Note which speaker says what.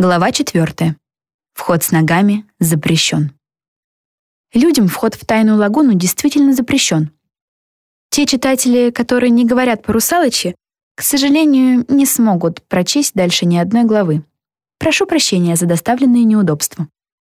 Speaker 1: Глава 4. Вход с ногами запрещен. Людям вход в тайную лагуну действительно запрещен. Те читатели, которые не говорят по-русалочи, к сожалению, не смогут прочесть дальше ни одной главы. Прошу прощения за доставленные неудобства.